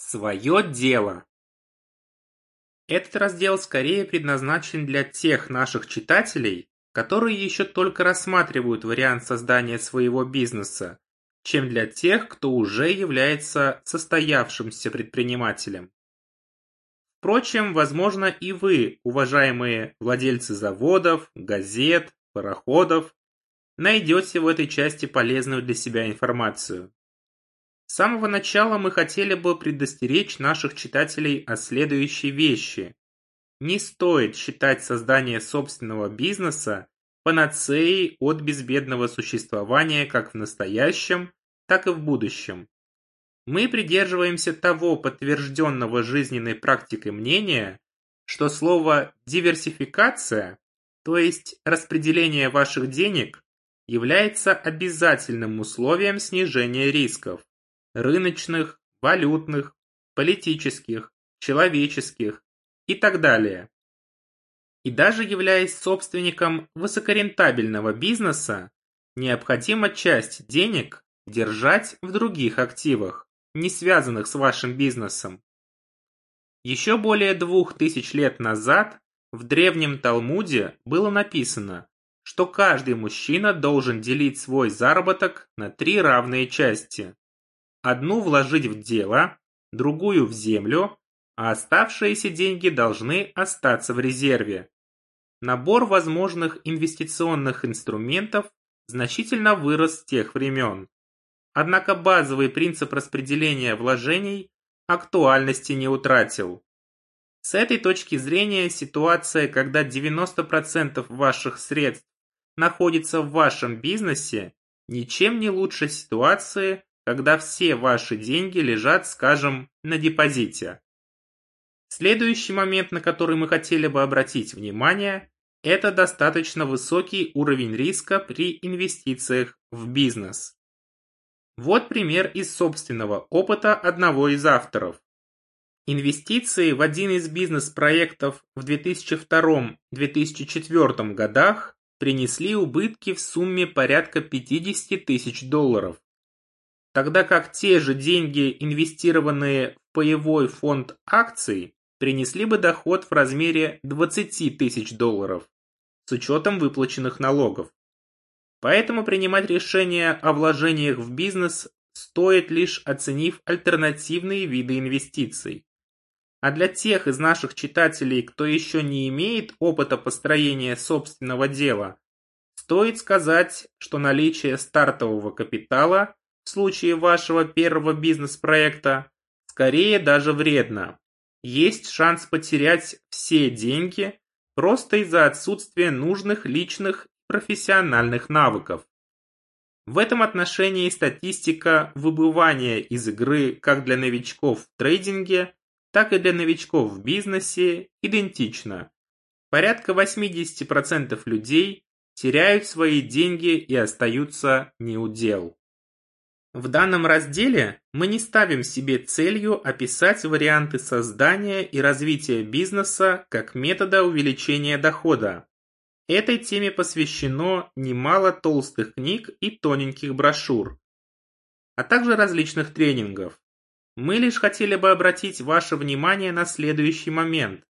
Свое дело. Этот раздел скорее предназначен для тех наших читателей, которые еще только рассматривают вариант создания своего бизнеса, чем для тех, кто уже является состоявшимся предпринимателем. Впрочем, возможно и вы, уважаемые владельцы заводов, газет, пароходов, найдете в этой части полезную для себя информацию. С самого начала мы хотели бы предостеречь наших читателей о следующей вещи. Не стоит считать создание собственного бизнеса панацеей от безбедного существования как в настоящем, так и в будущем. Мы придерживаемся того подтвержденного жизненной практикой мнения, что слово «диверсификация», то есть распределение ваших денег, является обязательным условием снижения рисков рыночных, валютных, политических, человеческих и так далее. И даже являясь собственником высокорентабельного бизнеса, необходимо часть денег держать в других активах, не связанных с вашим бизнесом. Еще более двух тысяч лет назад в древнем Талмуде было написано, что каждый мужчина должен делить свой заработок на три равные части. Одну вложить в дело, другую в землю, а оставшиеся деньги должны остаться в резерве. Набор возможных инвестиционных инструментов значительно вырос с тех времен. Однако базовый принцип распределения вложений актуальности не утратил. С этой точки зрения ситуация, когда 90% ваших средств находится в вашем бизнесе, ничем не лучше ситуации, когда все ваши деньги лежат, скажем, на депозите. Следующий момент, на который мы хотели бы обратить внимание, это достаточно высокий уровень риска при инвестициях в бизнес. Вот пример из собственного опыта одного из авторов. Инвестиции в один из бизнес-проектов в 2002-2004 годах принесли убытки в сумме порядка 50 тысяч долларов тогда как те же деньги, инвестированные в паевой фонд акций, принесли бы доход в размере 20 тысяч долларов с учетом выплаченных налогов. Поэтому принимать решение о вложениях в бизнес стоит лишь оценив альтернативные виды инвестиций. А для тех из наших читателей, кто еще не имеет опыта построения собственного дела, стоит сказать, что наличие стартового капитала в случае вашего первого бизнес-проекта, скорее даже вредно. Есть шанс потерять все деньги просто из-за отсутствия нужных личных профессиональных навыков. В этом отношении статистика выбывания из игры как для новичков в трейдинге, так и для новичков в бизнесе идентична. Порядка 80% людей теряют свои деньги и остаются неудел. В данном разделе мы не ставим себе целью описать варианты создания и развития бизнеса как метода увеличения дохода. Этой теме посвящено немало толстых книг и тоненьких брошюр, а также различных тренингов. Мы лишь хотели бы обратить ваше внимание на следующий момент.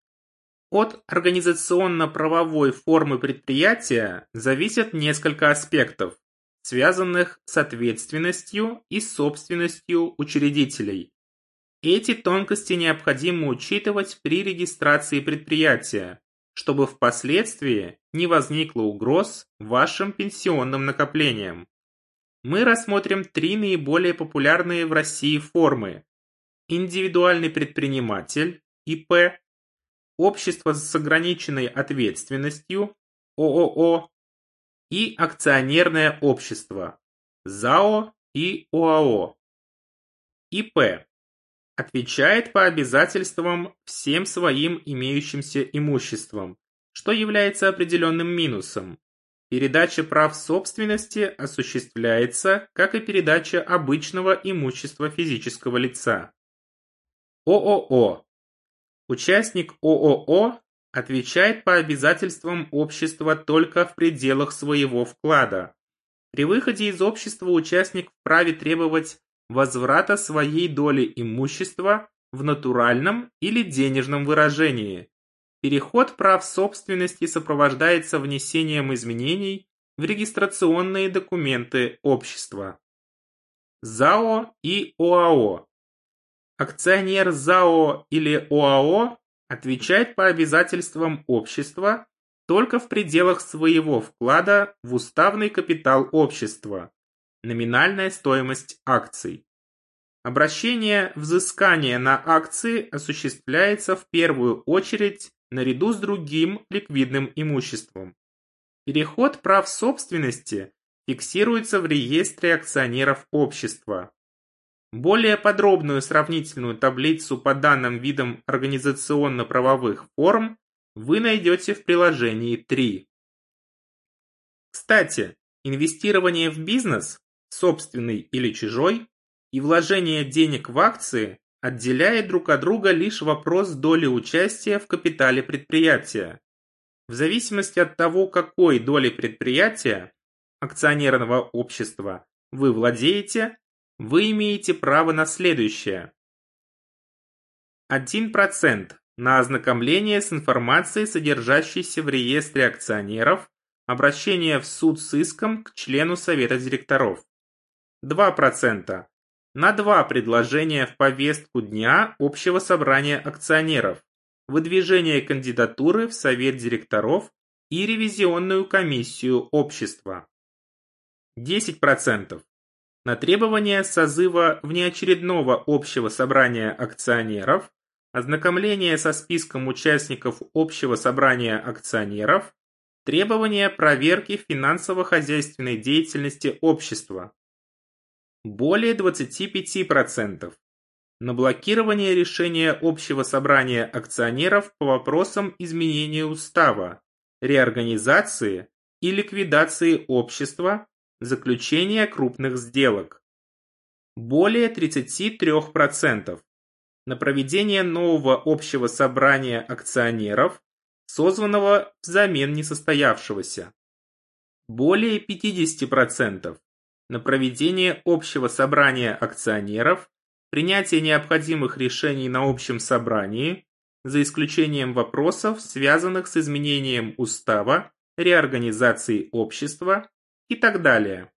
От организационно-правовой формы предприятия зависят несколько аспектов связанных с ответственностью и собственностью учредителей. Эти тонкости необходимо учитывать при регистрации предприятия, чтобы впоследствии не возникло угроз вашим пенсионным накоплениям. Мы рассмотрим три наиболее популярные в России формы. Индивидуальный предприниматель, ИП, общество с ограниченной ответственностью, ООО, и акционерное общество ЗАО и ОАО. ИП отвечает по обязательствам всем своим имеющимся имуществом, что является определенным минусом. Передача прав собственности осуществляется, как и передача обычного имущества физического лица. ООО. Участник ООО отвечает по обязательствам общества только в пределах своего вклада. При выходе из общества участник вправе требовать возврата своей доли имущества в натуральном или денежном выражении. Переход прав собственности сопровождается внесением изменений в регистрационные документы общества. ЗАО и ОАО. Акционер ЗАО или ОАО отвечает по обязательствам общества только в пределах своего вклада в уставный капитал общества, номинальная стоимость акций. Обращение взыскания на акции осуществляется в первую очередь наряду с другим ликвидным имуществом. Переход прав собственности фиксируется в реестре акционеров общества. Более подробную сравнительную таблицу по данным видам организационно-правовых форм вы найдете в приложении 3. Кстати, инвестирование в бизнес, собственный или чужой, и вложение денег в акции отделяет друг от друга лишь вопрос доли участия в капитале предприятия. В зависимости от того, какой долей предприятия, акционерного общества, вы владеете, вы имеете право на следующее. 1% на ознакомление с информацией, содержащейся в реестре акционеров, обращение в суд с иском к члену совета директоров. 2% на два предложения в повестку дня общего собрания акционеров, выдвижение кандидатуры в совет директоров и ревизионную комиссию общества. 10% на требование созыва внеочередного общего собрания акционеров, ознакомление со списком участников общего собрания акционеров, требование проверки финансово-хозяйственной деятельности общества. Более 25%. На блокирование решения общего собрания акционеров по вопросам изменения устава, реорганизации и ликвидации общества Заключение крупных сделок. Более 33%. На проведение нового общего собрания акционеров, созванного взамен несостоявшегося. Более 50%. На проведение общего собрания акционеров, принятие необходимых решений на общем собрании, за исключением вопросов, связанных с изменением устава, реорганизацией общества и так далее.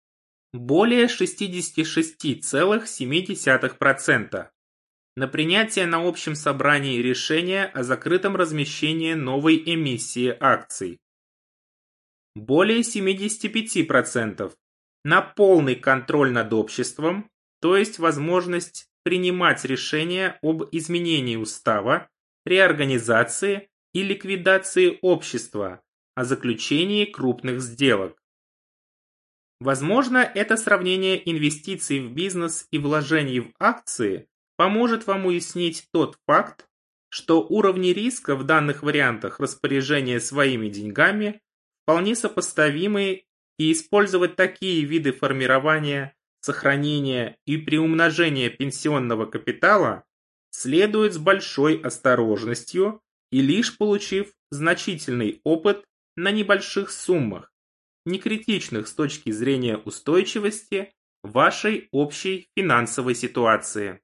Более 66,7%. На принятие на общем собрании решения о закрытом размещении новой эмиссии акций. Более 75%. На полный контроль над обществом, то есть возможность принимать решения об изменении устава, реорганизации и ликвидации общества, о заключении крупных сделок. Возможно, это сравнение инвестиций в бизнес и вложений в акции поможет вам уяснить тот факт, что уровни риска в данных вариантах распоряжения своими деньгами вполне сопоставимы и использовать такие виды формирования, сохранения и приумножения пенсионного капитала следует с большой осторожностью и лишь получив значительный опыт на небольших суммах, не критичных с точки зрения устойчивости вашей общей финансовой ситуации.